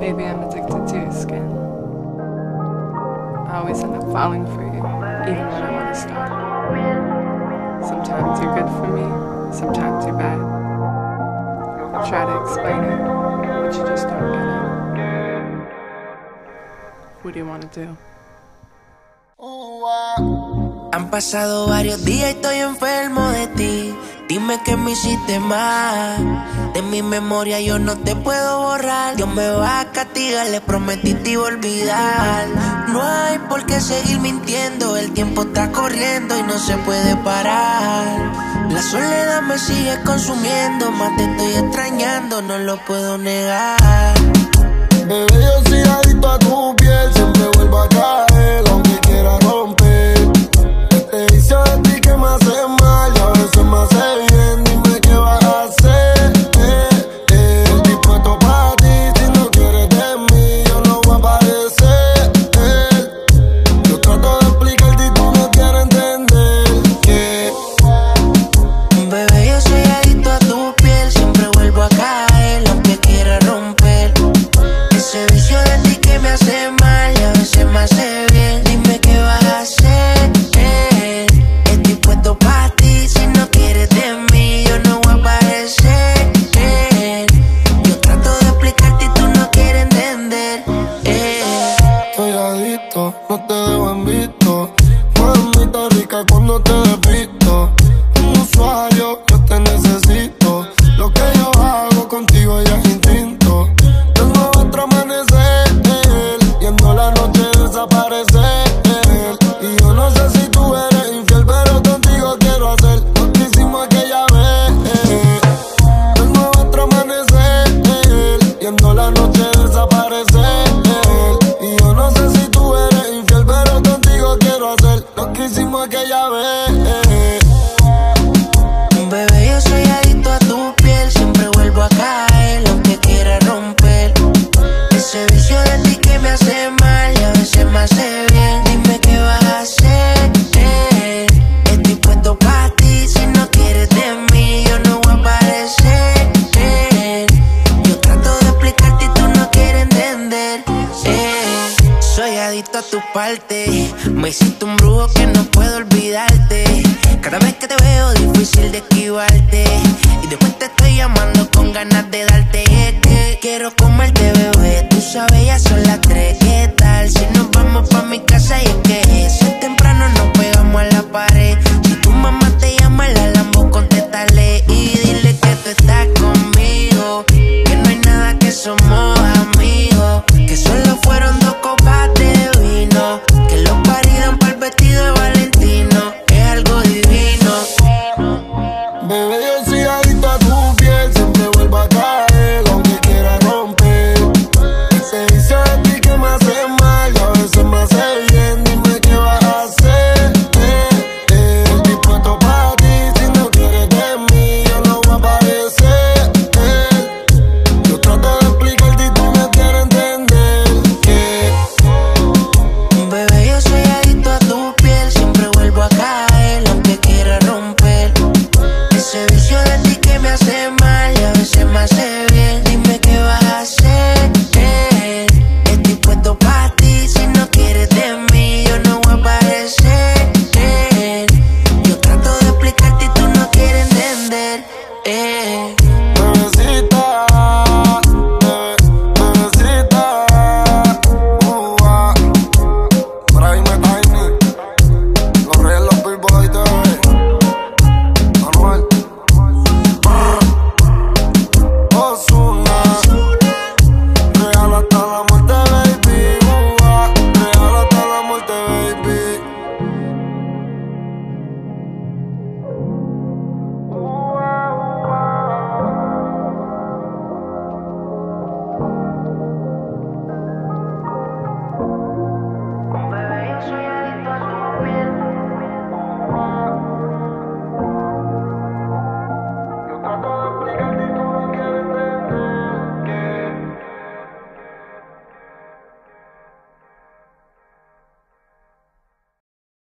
Baby, I'm addicted to your skin. I always end up falling for you, even when I want to stop. Sometimes you're good for me, sometimes you're bad. I try to explain it, but you just don't get it. What do you want to do? Han pasado varios días y estoy enfermo de ti. Dime que me hiciste mal. De mi memoria yo no te puedo borrar. Dios me va a castigar, le prometí te iba a olvidar. No hay por qué seguir mintiendo. El tiempo está corriendo y no se puede parar. La soledad me sigue consumiendo. Más te estoy extrañando, no lo puedo negar. Vez. Bebé, yo soy adicto a tu piel, siempre vuelvo a caer, aunque quiera romper. Ese vicio de ti que me hace tu parte, me hiciste un brujo que no puedo olvidarte. Cada vez que te veo, difícil de esquivarte. Y después te estoy llamando con ganas de darte. Y es que quiero comerte, bebé. Tú sabes, ya son las tres. ¿Qué tal si nos vamos pa' mi casa? Y es que si es temprano nos pegamos a la pared.